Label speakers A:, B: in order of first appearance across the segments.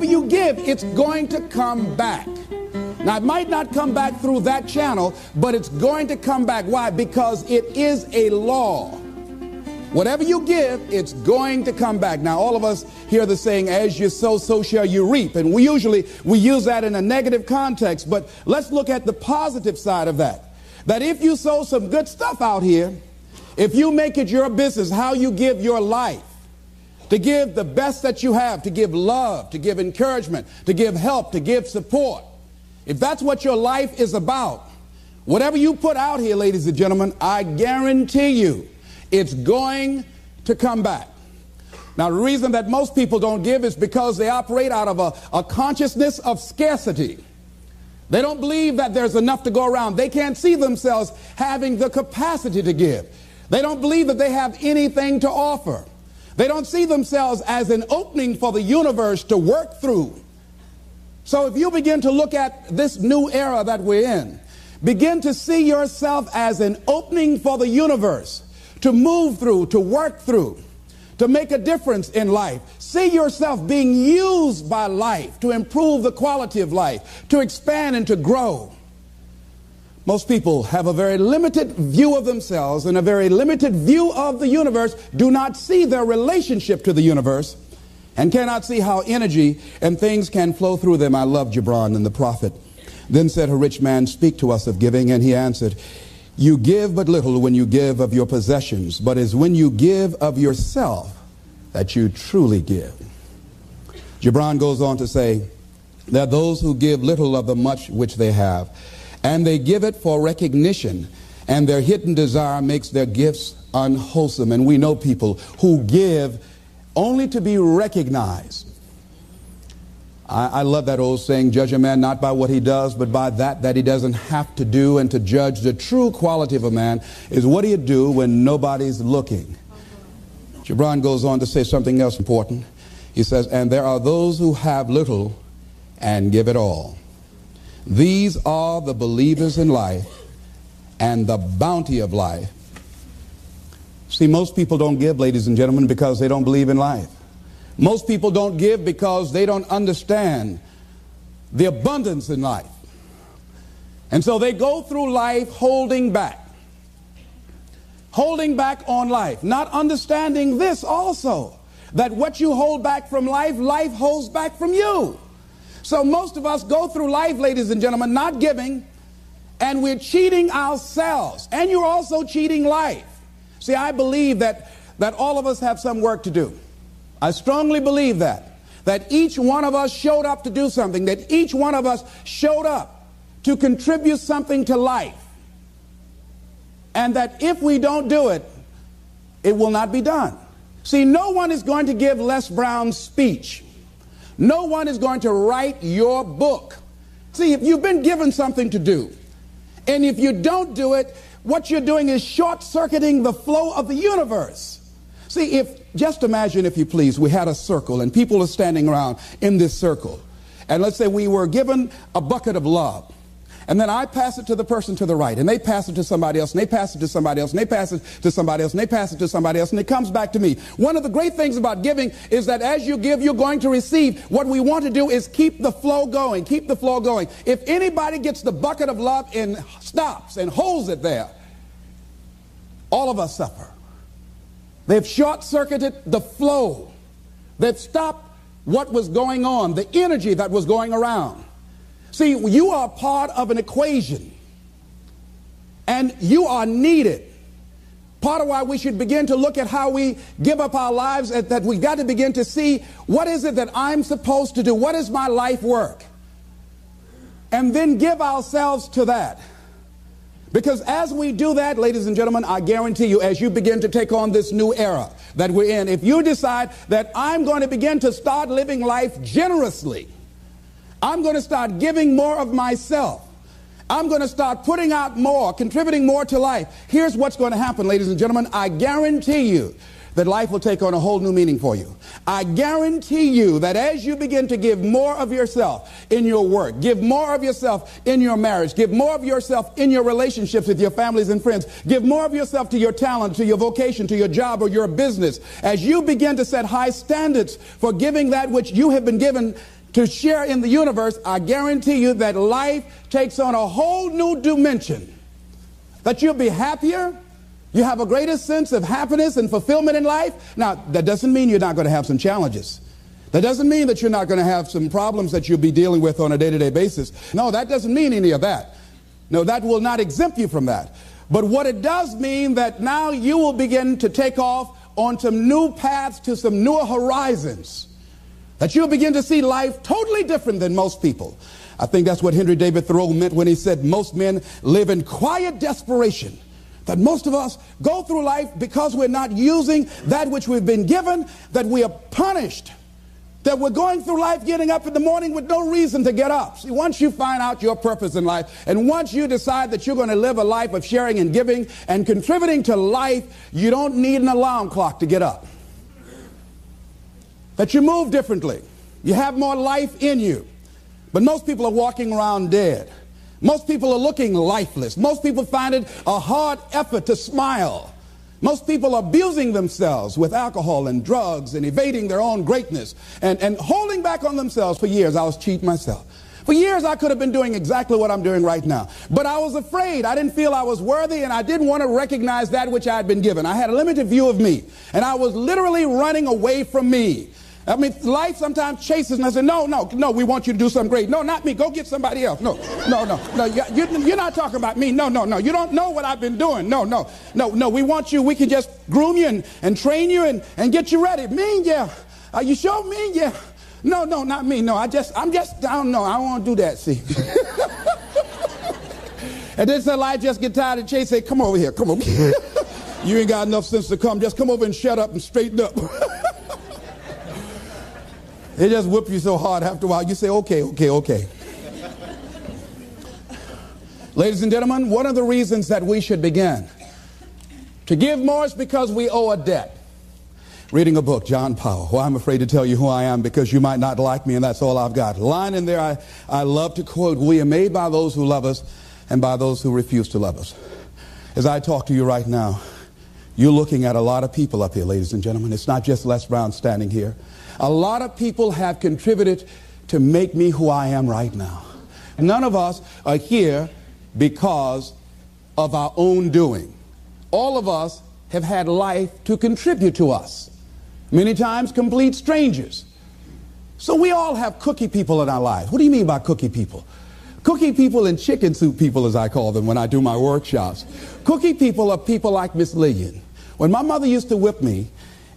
A: Whatever you give, it's going to come back. Now, it might not come back through that channel, but it's going to come back. Why? Because it is a law. Whatever you give, it's going to come back. Now, all of us hear the saying, as you sow, so shall you reap. And we usually, we use that in a negative context, but let's look at the positive side of that. That if you sow some good stuff out here, if you make it your business, how you give your life, to give the best that you have, to give love, to give encouragement, to give help, to give support. If that's what your life is about, whatever you put out here, ladies and gentlemen, I guarantee you it's going to come back. Now, the reason that most people don't give is because they operate out of a, a consciousness of scarcity. They don't believe that there's enough to go around. They can't see themselves having the capacity to give. They don't believe that they have anything to offer. They don't see themselves as an opening for the universe to work through. So if you begin to look at this new era that we're in, begin to see yourself as an opening for the universe to move through, to work through, to make a difference in life. See yourself being used by life to improve the quality of life, to expand and to grow. Most people have a very limited view of themselves and a very limited view of the universe, do not see their relationship to the universe, and cannot see how energy and things can flow through them. I love Gibran and the prophet. Then said a rich man, Speak to us of giving. And he answered, You give but little when you give of your possessions, but it's when you give of yourself that you truly give. Gibran goes on to say, that those who give little of the much which they have and they give it for recognition, and their hidden desire makes their gifts unwholesome. And we know people who give only to be recognized. I, I, love that old saying, judge a man not by what he does, but by that that he doesn't have to do. And to judge the true quality of a man is what do you do when nobody's looking. Gibran goes on to say something else important. He says, and there are those who have little and give it all. These are the believers in life and the bounty of life. See, most people don't give, ladies and gentlemen, because they don't believe in life. Most people don't give because they don't understand the abundance in life. And so they go through life holding back. Holding back on life. Not understanding this also. That what you hold back from life, life holds back from you. So most of us go through life, ladies and gentlemen, not giving, and we're cheating ourselves. And you're also cheating life. See, I believe that, that all of us have some work to do. I strongly believe that. That each one of us showed up to do something, that each one of us showed up to contribute something to life. And that if we don't do it, it will not be done. See, no one is going to give Les Brown's speech. No one is going to write your book. See, if you've been given something to do, and if you don't do it, what you're doing is short circuiting the flow of the universe. See, if, just imagine, if you please, we had a circle and people are standing around in this circle. And let's say we were given a bucket of love. And then I pass it to the person to the right, and they pass it to somebody else, and they pass it to somebody else, and they pass it to somebody else, and they pass it to somebody else, and it comes back to me. One of the great things about giving is that as you give, you're going to receive. What we want to do is keep the flow going, keep the flow going. If anybody gets the bucket of love and stops and holds it there, all of us suffer. They've short circuited the flow. They've stopped what was going on, the energy that was going around. See, you are part of an equation, and you are needed. Part of why we should begin to look at how we give up our lives, that we've got to begin to see what is it that I'm supposed to do? What is my life work? And then give ourselves to that. Because as we do that, ladies and gentlemen, I guarantee you, as you begin to take on this new era that we're in, if you decide that I'm going to begin to start living life generously, I'm going to start giving more of myself. I'm going to start putting out more, contributing more to life. Here's what's going to happen, ladies and gentlemen. I guarantee you that life will take on a whole new meaning for you. I guarantee you that as you begin to give more of yourself in your work, give more of yourself in your marriage, give more of yourself in your relationships with your families and friends, give more of yourself to your talent, to your vocation, to your job or your business, as you begin to set high standards for giving that which you have been given to share in the universe, I guarantee you that life takes on a whole new dimension. That you'll be happier, you have a greater sense of happiness and fulfillment in life. Now, that doesn't mean you're not going to have some challenges. That doesn't mean that you're not going to have some problems that you'll be dealing with on a day to day basis. No, that doesn't mean any of that. No, that will not exempt you from that. But what it does mean that now you will begin to take off on some new paths to some newer horizons. That you'll begin to see life totally different than most people. I think that's what Henry David Thoreau meant when he said most men live in quiet desperation that most of us go through life because we're not using that which we've been given, that we are punished. That we're going through life getting up in the morning with no reason to get up. See, once you find out your purpose in life, and once you decide that you're going to live a life of sharing and giving and contributing to life, you don't need an alarm clock to get up. That you move differently. You have more life in you. But most people are walking around dead. Most people are looking lifeless. Most people find it a hard effort to smile. Most people are abusing themselves with alcohol and drugs and evading their own greatness and, and holding back on themselves. For years, I was cheating myself. For years, I could have been doing exactly what I'm doing right now. But I was afraid. I didn't feel I was worthy, and I didn't want to recognize that which I had been given. I had a limited view of me, and I was literally running away from me. I mean, life sometimes chases and I say, no, no, no, we want you to do something great. No, not me. Go get somebody else. No, no, no, no. You, you're not talking about me. No, no, no. You don't know what I've been doing. No, no, no, no. We want you. We can just groom you and, and train you and, and get you ready. Me, yeah. Are you sure me? Yeah. No, no, not me. No, I just, I'm just, I don't know. I don't want to do that, see. and then life just get tired of chasing. Say, come over here. Come over here. you ain't got enough sense to come. Just come over and shut up and straighten up. They just whip you so hard after a while, you say, okay, okay, okay. Ladies and gentlemen, one of the reasons that we should begin to give more is because we owe a debt. Reading a book, John Powell. Well, I'm afraid to tell you who I am because you might not like me, and that's all I've got. Line in there I, I love to quote We are made by those who love us and by those who refuse to love us. As I talk to you right now, you're looking at a lot of people up here, ladies and gentlemen. It's not just Les Brown standing here. A lot of people have contributed to make me who I am right now. None of us are here because of our own doing. All of us have had life to contribute to us. Many times complete strangers. So we all have cookie people in our lives. What do you mean by cookie people? Cookie people and chicken soup people, as I call them when I do my workshops. Cookie people are people like Miss Lillian. When my mother used to whip me,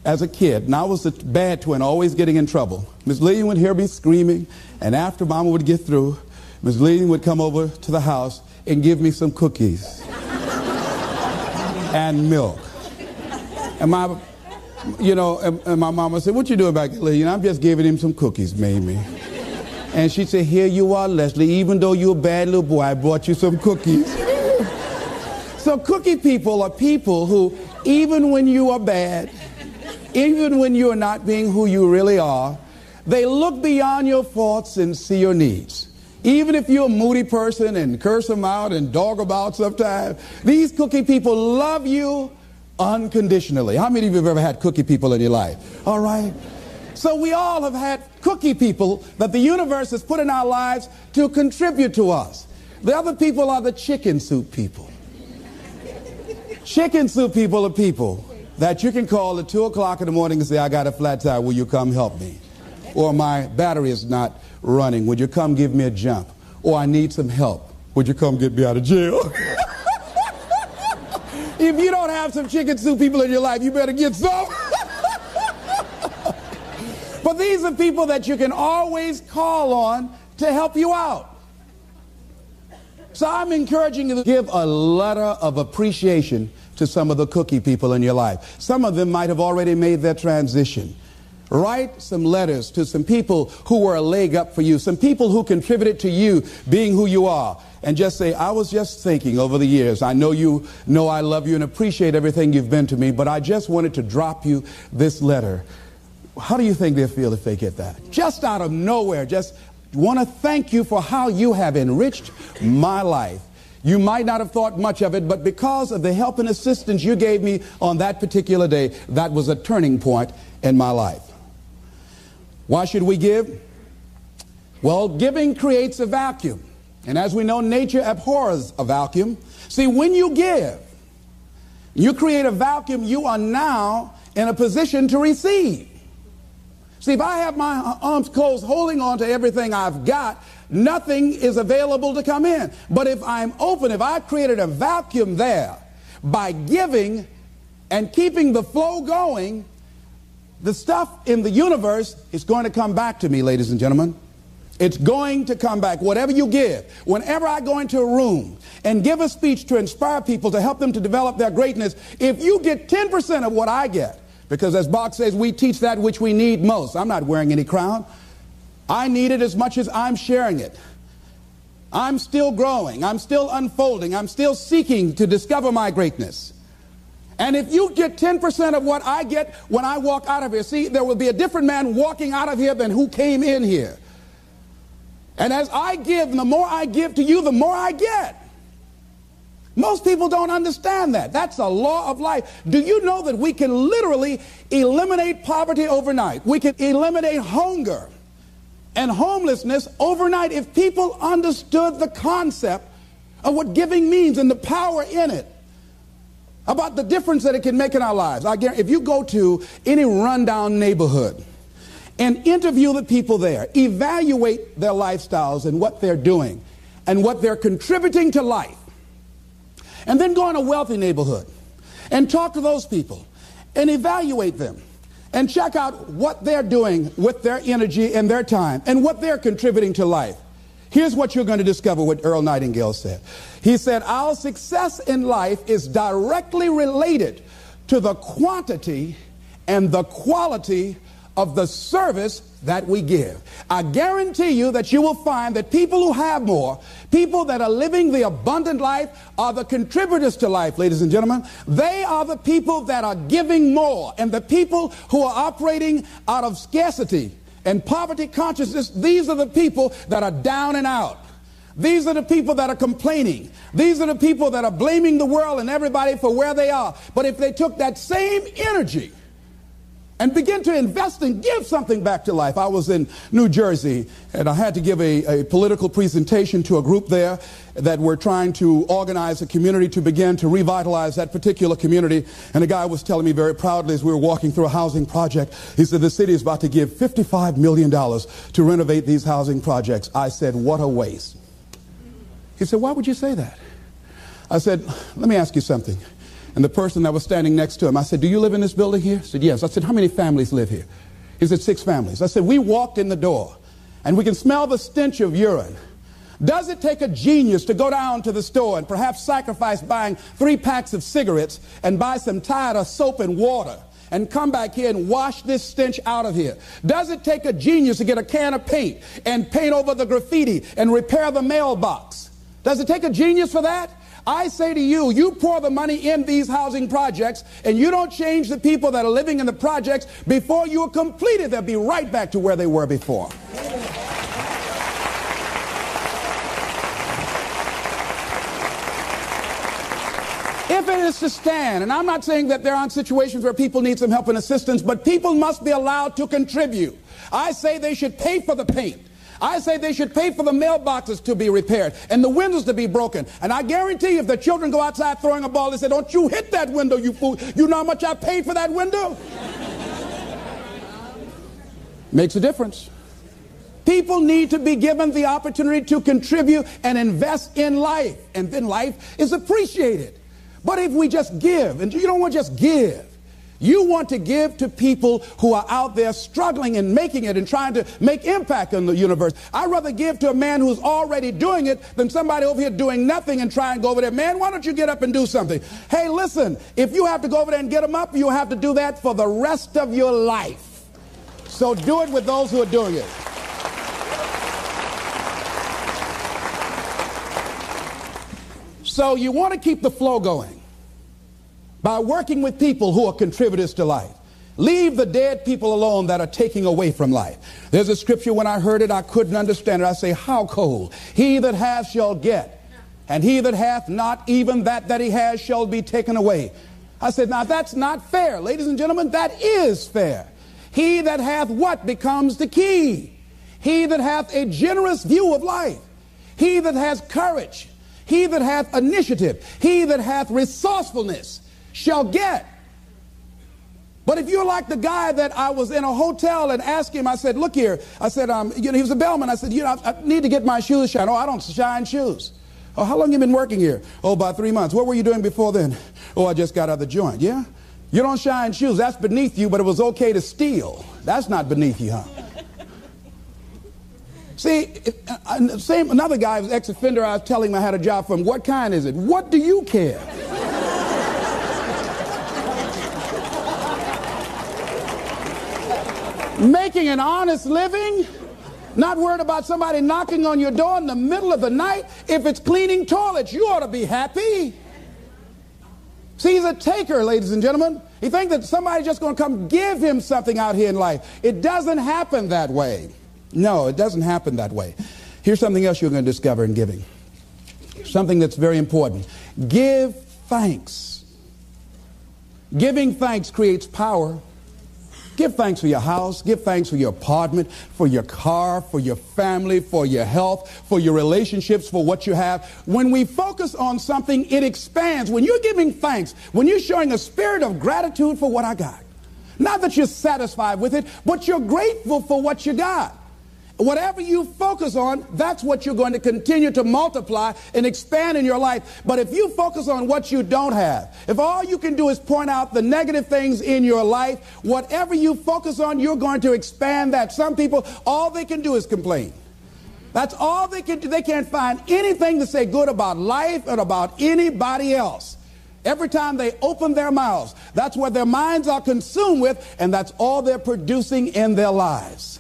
A: as a kid, and I was a bad twin, always getting in trouble. Miss Lillian would hear me screaming, and after Mama would get through, Miss Lillian would come over to the house and give me some cookies and milk. And my, you know, and, and my mama said, "What you doing back there, Lillian?" I'm just giving him some cookies, Mamie. And she said, "Here you are, Leslie. Even though you're a bad little boy, I brought you some cookies." so cookie people are people who, even when you are bad even when you're not being who you really are, they look beyond your faults and see your needs. Even if you're a moody person and curse them out and dog about sometimes, these cookie people love you unconditionally. How many of you have ever had cookie people in your life? All right. So we all have had cookie people that the universe has put in our lives to contribute to us. The other people are the chicken soup people. Chicken soup people are people that you can call at 2 o'clock in the morning and say, I got a flat tire, will you come help me? Or my battery is not running, would you come give me a jump? Or I need some help, would you come get me out of jail? if you don't have some chicken soup people in your life, you better get some. but these are people that you can always call on to help you out. So I'm encouraging you to give a letter of appreciation to some of the cookie people in your life. Some of them might have already made their transition. Write some letters to some people who were a leg up for you, some people who contributed to you being who you are. and just say, I was just thinking over the years. I know you know I love you and appreciate everything you've been to me, but I just wanted to drop you this letter. How do you think they'll feel if they get that? Just out of nowhere, just want to thank you for how you have enriched my life. You might not have thought much of it, but because of the help and assistance you gave me on that particular day, that was a turning point in my life. Why should we give? Well, giving creates a vacuum. And as we know, nature abhors a vacuum. See, when you give, you create a vacuum, you are now in a position to receive. See, if I have my uh, arms closed, holding on to everything I've got, nothing is available to come in. But if I'm open, if I created a vacuum there by giving and keeping the flow going, the stuff in the universe is going to come back to me, ladies and gentlemen. It's going to come back. Whatever you give, whenever I go into a room and give a speech to inspire people to help them to develop their greatness, if you get 10% of what I get, because as Bach says, we teach that which we need most. I'm not wearing any crown. I need it as much as I'm sharing it. I'm still growing. I'm still unfolding. I'm still seeking to discover my greatness. And if you get 10% of what I get when I walk out of here, see, there will be a different man walking out of here than who came in here. And as I give, and the more I give to you, the more I get. Most people don't understand that. That's a law of life. Do you know that we can literally eliminate poverty overnight? We can eliminate hunger and homelessness overnight if people understood the concept of what giving means and the power in it. About the difference that it can make in our lives. I guarantee if you go to any rundown neighborhood and interview the people there, evaluate their lifestyles and what they're doing and what they're contributing to life, and then go in a wealthy neighborhood and talk to those people and evaluate them and check out what they're doing with their energy and their time and what they're contributing to life. Here's what you're going to discover what Earl Nightingale said. He said, Our success in life is directly related to the quantity and the quality of the service that we give. I guarantee you that you will find that people who have more, people that are living the abundant life, are the contributors to life, ladies and gentlemen. They are the people that are giving more. And the people who are operating out of scarcity and poverty consciousness, these are the people that are down and out. These are the people that are complaining. These are the people that are blaming the world and everybody for where they are. But if they took that same energy, and begin to invest and give something back to life. I was in New Jersey and I had to give a, a, political presentation to a group there that were trying to organize a community to begin to revitalize that particular community. And the guy was telling me very proudly as we were walking through a housing project, he said, the city is about to give $55 million to renovate these housing projects. I said, what a waste. He said, why would you say that? I said, let me ask you something. And the person that was standing next to him, I said, Do you live in this building here? He said, Yes. I said, How many families live here? He said, Six families. I said, We walked in the door and we can smell the stench of urine. Does it take a genius to go down to the store and perhaps sacrifice buying three packs of cigarettes and buy some Tide soap and water and come back here and wash this stench out of here? Does it take a genius to get a can of paint and paint over the graffiti and repair the mailbox? Does it take a genius for that? I say to you, you pour the money in these housing projects and you don't change the people that are living in the projects before you are completed, they'll be right back to where they were before. If it is to stand, and I'm not saying that there aren't situations where people need some help and assistance, but people must be allowed to contribute. I say they should pay for the paint. I say they should pay for the mailboxes to be repaired and the windows to be broken. And I guarantee if the children go outside throwing a ball, they say, Don't you hit that window, you fool. You know how much I paid for that window? Makes a difference. People need to be given the opportunity to contribute and invest in life. And then life is appreciated. But if we just give, and you don't want to just give, you want to give to people who are out there struggling and making it and trying to make impact in the universe. I'd rather give to a man who's already doing it than somebody over here doing nothing and try and go over there. Man, why don't you get up and do something? Hey, listen, if you have to go over there and get them up, you have to do that for the rest of your life. So do it with those who are doing it. So you want to keep the flow going by working with people who are contributors to life. Leave the dead people alone that are taking away from life. There's a scripture when I heard it, I couldn't understand it. I say, How cold? He that hath shall get, and he that hath not, even that that he has shall be taken away. I said, Now that's not fair. Ladies and gentlemen, that is fair. He that hath what becomes the key. He that hath a generous view of life. He that has courage. He that hath initiative. He that hath resourcefulness shall get. But if you're like the guy that I was in a hotel and asked him, I said, look here, I said, um, you know, he was a bellman. I said, you know, I, I need to get my shoes shined. Oh, I don't shine shoes. Oh, how long you been working here? Oh, about three months. What were you doing before then? Oh, I just got out of the joint. Yeah? You don't shine shoes. That's beneath you, but it was okay to steal. That's not beneath you, huh? See, uh, same another guy was ex-offender. I was telling him I had a job for him. What kind is it? What do you care? Making an honest living, not worried about somebody knocking on your door in the middle of the night. If it's cleaning toilets, you ought to be happy. See, he's a taker, ladies and gentlemen. He thinks that somebody's just going to come give him something out here in life. It doesn't happen that way. No, it doesn't happen that way. Here's something else you're going to discover in giving. Something that's very important. Give thanks. Giving thanks creates power. Give thanks for your house. Give thanks for your apartment, for your car, for your family, for your health, for your relationships, for what you have. When we focus on something, it expands. When you're giving thanks, when you're showing a spirit of gratitude for what I got, not that you're satisfied with it, but you're grateful for what you got. Whatever you focus on, that's what you're going to continue to multiply and expand in your life. But if you focus on what you don't have, if all you can do is point out the negative things in your life, whatever you focus on, you're going to expand that. Some people, all they can do is complain. That's all they can do. They can't find anything to say good about life and about anybody else. Every time they open their mouths, that's what their minds are consumed with, and that's all they're producing in their lives.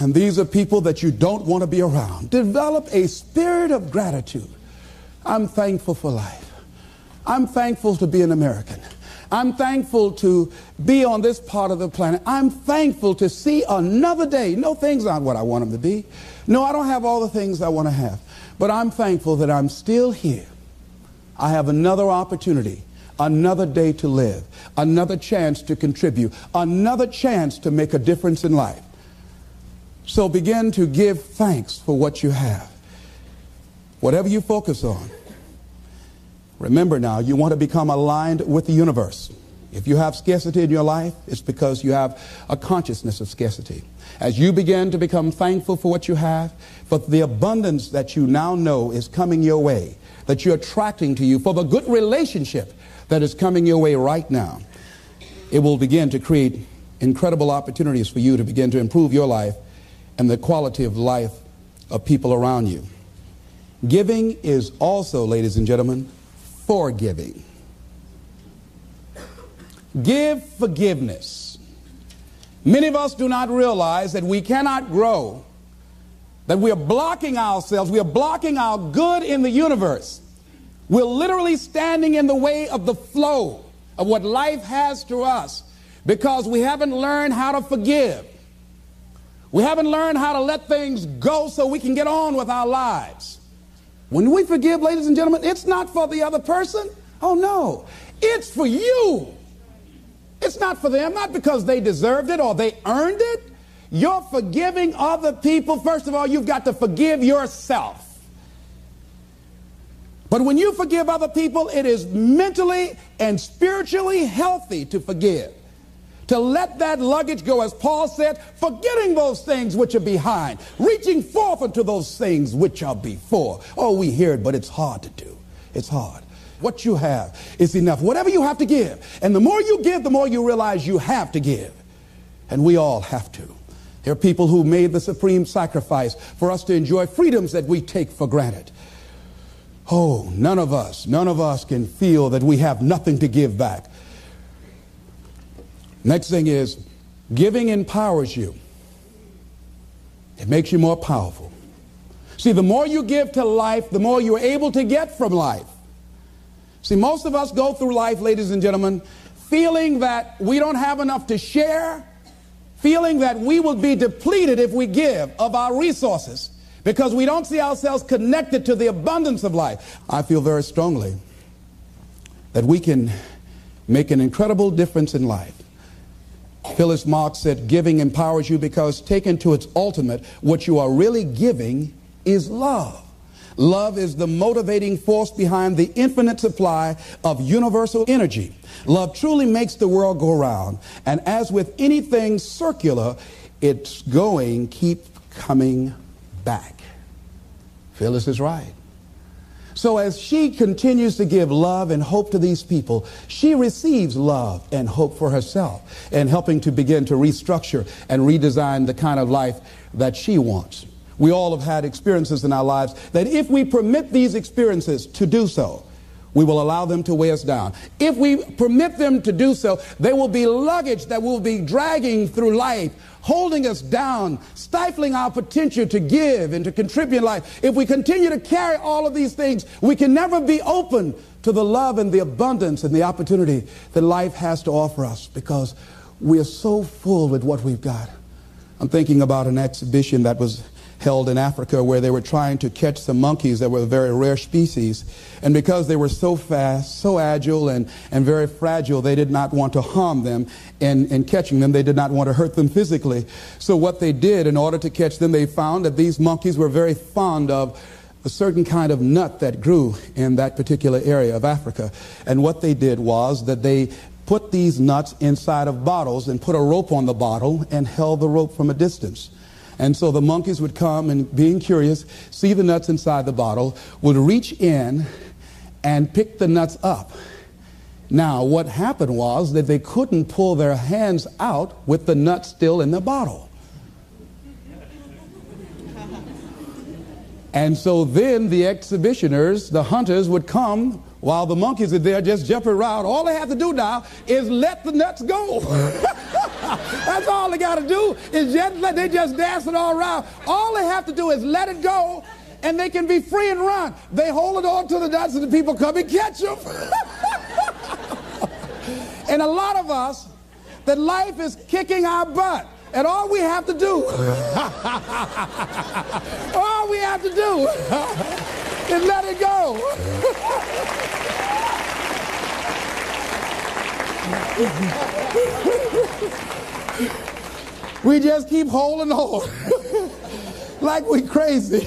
A: And these are people that you don't want to be around. Develop a spirit of gratitude. I'm thankful for life. I'm thankful to be an American. I'm thankful to be on this part of the planet. I'm thankful to see another day. No, things aren't what I want them to be. No, I don't have all the things I want to have. But I'm thankful that I'm still here. I have another opportunity, another day to live, another chance to contribute, another chance to make a difference in life. So begin to give thanks for what you have. Whatever you focus on. Remember now, you want to become aligned with the universe. If you have scarcity in your life, it's because you have a consciousness of scarcity. As you begin to become thankful for what you have, for the abundance that you now know is coming your way, that you're attracting to you, for the good relationship that is coming your way right now, it will begin to create incredible opportunities for you to begin to improve your life and the quality of life of people around you. Giving is also, ladies and gentlemen, forgiving. Give forgiveness. Many of us do not realize that we cannot grow, that we are blocking ourselves, we are blocking our good in the universe. We're literally standing in the way of the flow of what life has to us because we haven't learned how to forgive. We haven't learned how to let things go so we can get on with our lives. When we forgive, ladies and gentlemen, it's not for the other person. Oh, no. It's for you. It's not for them, not because they deserved it or they earned it. You're forgiving other people. First of all, you've got to forgive yourself. But when you forgive other people, it is mentally and spiritually healthy to forgive to let that luggage go, as Paul said, forgetting those things which are behind, reaching forth unto those things which are before. Oh, we hear it, but it's hard to do. It's hard. What you have is enough. Whatever you have to give. And the more you give, the more you realize you have to give. And we all have to. There are people who made the supreme sacrifice for us to enjoy freedoms that we take for granted. Oh, none of us, none of us can feel that we have nothing to give back. Next thing is giving empowers you. It makes you more powerful. See, the more you give to life, the more you're able to get from life. See, most of us go through life, ladies and gentlemen, feeling that we don't have enough to share, feeling that we will be depleted if we give of our resources because we don't see ourselves connected to the abundance of life. I feel very strongly that we can make an incredible difference in life. Phyllis Mock said, Giving empowers you because, taken to its ultimate, what you are really giving is love. Love is the motivating force behind the infinite supply of universal energy. Love truly makes the world go round. And as with anything circular, it's going, keep coming back. Phyllis is right. So as she continues to give love and hope to these people, she receives love and hope for herself and helping to begin to restructure and redesign the kind of life that she wants. We all have had experiences in our lives that if we permit these experiences to do so, we will allow them to weigh us down. If we permit them to do so, they will be luggage that will be dragging through life, holding us down, stifling our potential to give and to contribute in life. If we continue to carry all of these things, we can never be open to the love and the abundance and the opportunity that life has to offer us because we are so full with what we've got. I'm thinking about an exhibition that was held in Africa where they were trying to catch some monkeys that were a very rare species. And because they were so fast, so agile, and, and very fragile, they did not want to harm them in, in catching them. They did not want to hurt them physically. So what they did in order to catch them, they found that these monkeys were very fond of a certain kind of nut that grew in that particular area of Africa. And what they did was that they put these nuts inside of bottles and put a rope on the bottle and held the rope from a distance. And so the monkeys would come and, being curious, see the nuts inside the bottle, would reach in and pick the nuts up. Now, what happened was that they couldn't pull their hands out with the nuts still in the bottle. And so then the exhibitioners, the hunters, would come while the monkeys are there just jumping around. All they have to do now is let the nuts go. That's all they got to do is just let, they just dancing all around. All they have to do is let it go and they can be free and run. They hold it on to the nuts and the people come and catch them. and a lot of us, that life is kicking our butt. And all we have to do, all we have to do is let it go. we just keep holding on like we crazy.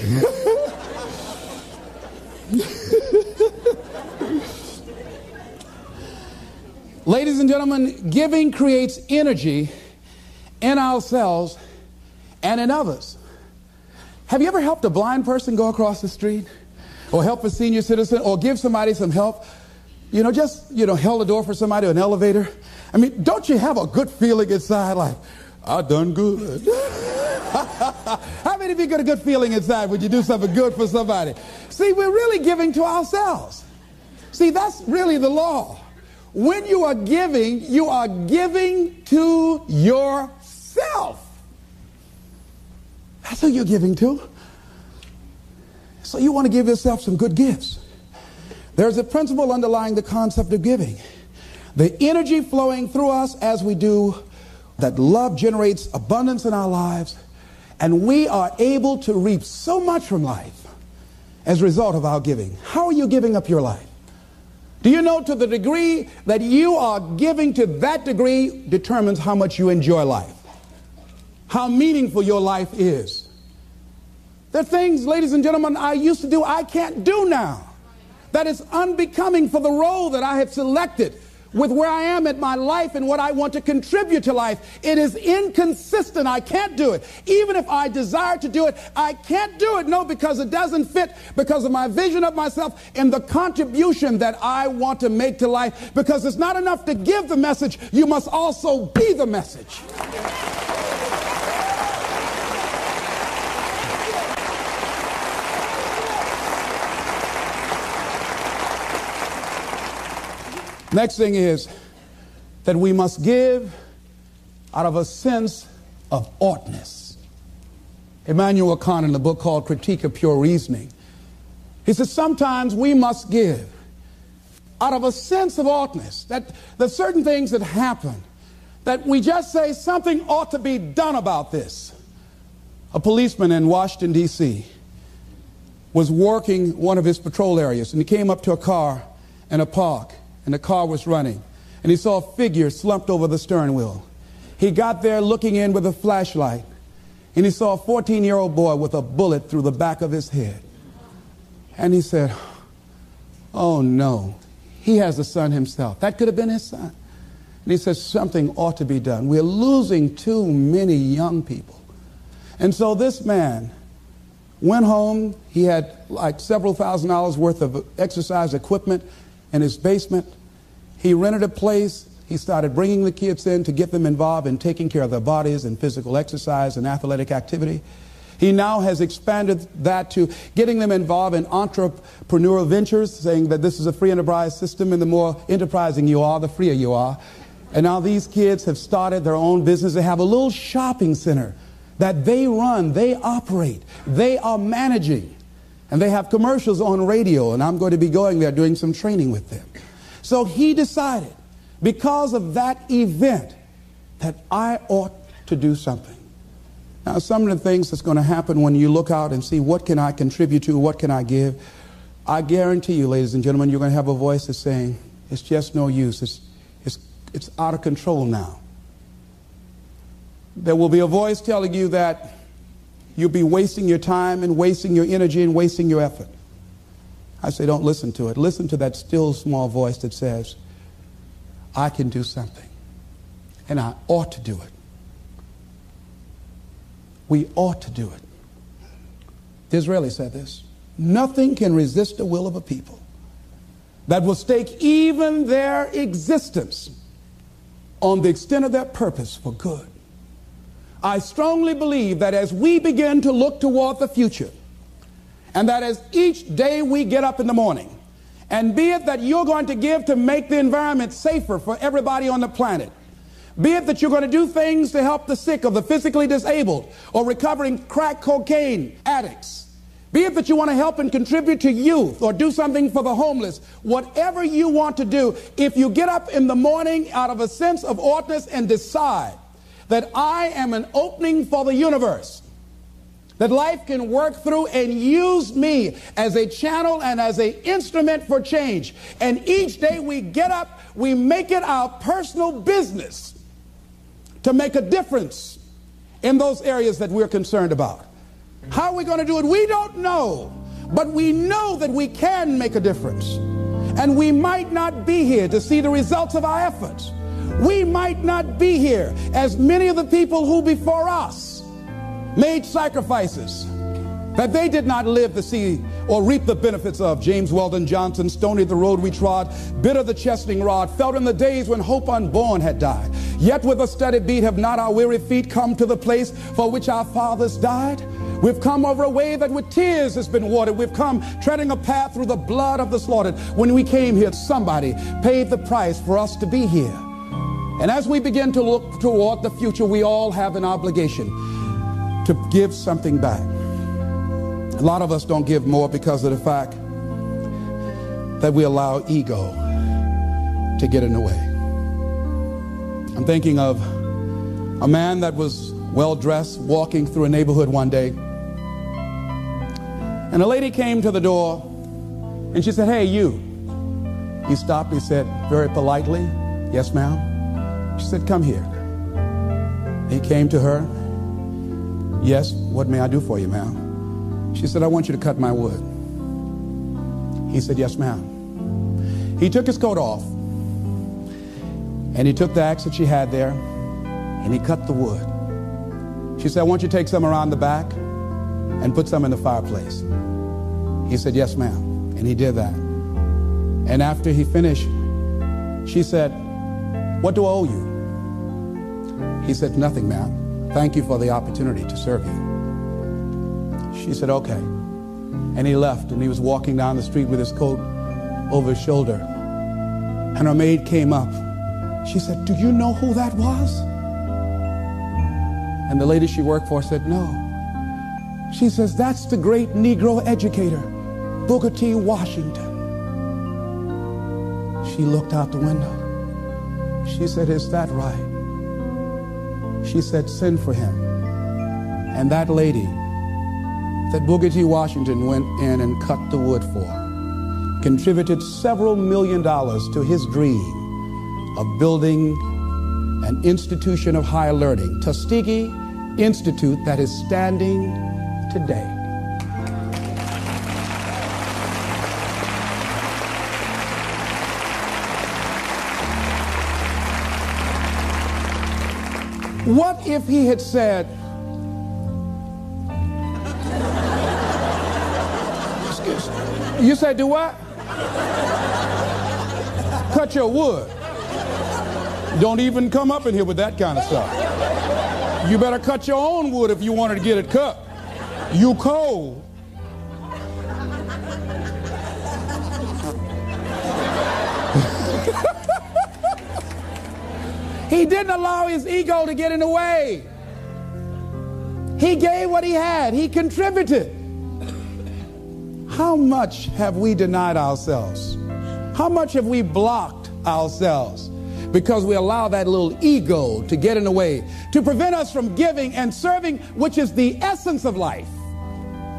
A: Ladies and gentlemen, giving creates energy in ourselves and in others. Have you ever helped a blind person go across the street? Or help a senior citizen? Or give somebody some help? You know, just, you know, held a door for somebody, or an elevator. I mean, don't you have a good feeling inside like, I done good? How many of you get a good feeling inside when you do something good for somebody? See, we're really giving to ourselves. See, that's really the law. When you are giving, you are giving to yourself. That's who you're giving to. So you want to give yourself some good gifts. There's a principle underlying the concept of giving. The energy flowing through us as we do, that love generates abundance in our lives, and we are able to reap so much from life as a result of our giving. How are you giving up your life? Do you know to the degree that you are giving to that degree determines how much you enjoy life, how meaningful your life is? There are things, ladies and gentlemen, I used to do I can't do now that is unbecoming for the role that I have selected with where I am at my life and what I want to contribute to life. It is inconsistent. I can't do it. Even if I desire to do it, I can't do it. No, because it doesn't fit because of my vision of myself and the contribution that I want to make to life. Because it's not enough to give the message, you must also be the message. Next thing is that we must give out of a sense of oughtness. Immanuel Kant in the book called Critique of Pure Reasoning. He says sometimes we must give out of a sense of oughtness that there's certain things that happen that we just say something ought to be done about this. A policeman in Washington, D.C. was working one of his patrol areas and he came up to a car in a park and the car was running and he saw a figure slumped over the stern wheel. He got there looking in with a flashlight and he saw a 14 year old boy with a bullet through the back of his head. And he said, Oh no, he has a son himself. That could have been his son. And he says, Something ought to be done. We're losing too many young people. And so this man went home. He had like several thousand dollars worth of exercise equipment in his basement. He rented a place he started bringing the kids in to get them involved in taking care of their bodies and physical exercise and athletic activity. He now has expanded that to getting them involved in entrepreneurial ventures, saying that this is a free enterprise system, and the more enterprising you are, the freer you are. And now these kids have started their own business. They have a little shopping center that they run, they operate, they are managing. And they have commercials on radio, and I'm going to be going there doing some training with them. So he decided because of that event that I ought to do something. Now, some of the things that's going to happen when you look out and see what can I contribute to, what can I give, I guarantee you, ladies and gentlemen, you're going to have a voice that's saying, it's just no use. It's, it's, it's out of control now. There will be a voice telling you that you'll be wasting your time and wasting your energy and wasting your effort. I say, don't listen to it. Listen to that still small voice that says, I can do something. And I ought to do it. We ought to do it. Disraeli said this Nothing can resist the will of a people that will stake even their existence on the extent of their purpose for good. I strongly believe that as we begin to look toward the future, and that as each day we get up in the morning, and be it that you're going to give to make the environment safer for everybody on the planet. Be it that you're going to do things to help the sick or the physically disabled or recovering crack cocaine addicts. Be it that you want to help and contribute to youth or do something for the homeless. Whatever you want to do, if you get up in the morning out of a sense of oughtness and decide that I am an opening for the universe, that life can work through and use me as a channel and as an instrument for change. And each day we get up, we make it our personal business to make a difference in those areas that we're concerned about. How are we going to do it? We don't know. But we know that we can make a difference. And we might not be here to see the results of our efforts. We might not be here as many of the people who before us made sacrifices that they did not live to see or reap the benefits of. James Weldon Johnson, stony the road we trod, bitter the chastening rod, felt in the days when hope unborn had died. Yet with a steady beat have not our weary feet come to the place for which our fathers died. We've come over a way that with tears has been watered. We've come treading a path through the blood of the slaughtered. When we came here, somebody paid the price for us to be here. And as we begin to look toward the future, we all have an obligation to give something back. A lot of us don't give more because of the fact that we allow ego to get in the way. I'm thinking of a man that was well dressed walking through a neighborhood one day. And a lady came to the door and she said, Hey, you. He stopped. He said, very politely, Yes, ma'am. She said, Come here. He came to her Yes, what may I do for you, ma'am? She said, I want you to cut my wood. He said, Yes, ma'am. He took his coat off and he took the axe that she had there and he cut the wood. She said, I want you to take some around the back and put some in the fireplace. He said, Yes, ma'am. And he did that. And after he finished, she said, What do I owe you? He said, Nothing, ma'am. Thank you for the opportunity to serve you. She said, Okay. And he left and he was walking down the street with his coat over his shoulder. And her maid came up. She said, Do you know who that was? And the lady she worked for said, No. She says, That's the great Negro educator, Booker T. Washington. She looked out the window. She said, Is that right? She said, Send for him. And that lady that Booker T. Washington went in and cut the wood for contributed several million dollars to his dream of building an institution of higher learning, Tuskegee Institute, that is standing today. If he had said, Excuse me. You say do what? Cut your wood. Don't even come up in here with that kind of stuff. You better cut your own wood if you wanted to get it cut. You cold. he didn't allow his ego to get in the way. He gave what he had. He contributed. How much have we denied ourselves? How much have we blocked ourselves? Because we allow that little ego to get in the way, to prevent us from giving and serving, which is the essence of life.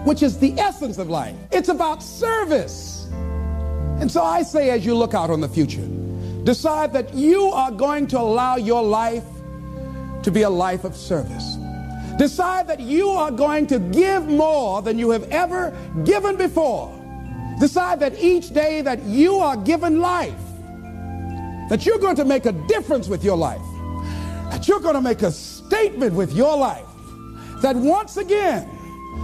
A: Which is the essence of life. It's about service. And so I say, as you look out on the future, decide that you are going to allow your life to be a life of service. Decide that you are going to give more than you have ever given before. Decide that each day that you are given life, that you're going to make a difference with your life, that you're going to make a statement with your life, that once again,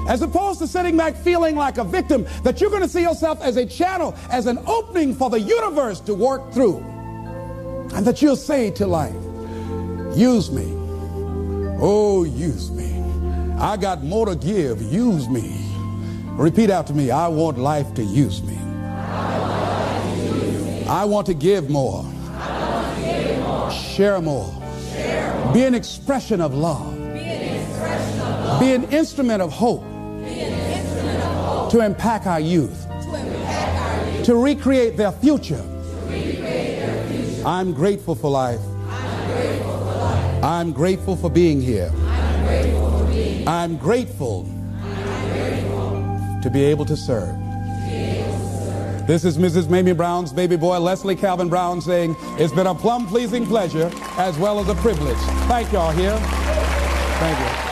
A: as opposed to sitting back feeling like a victim, that you're going to see yourself as a channel, as an opening for the universe to work through. And that you'll say to life, use me. Oh, use me. I got more to give. Use me. Repeat after me. I want life to use me. I want to give more. Share more. Be an expression of love. Be an instrument of hope. To impact our youth. To recreate their future. I'm grateful for life. I'm grateful for being here. I'm grateful, to be able to serve. This is Mrs. Mamie Brown's baby boy, Leslie Calvin Brown, saying, It's been a plum pleasing pleasure as well as a privilege. Thank y'all here. Thank you.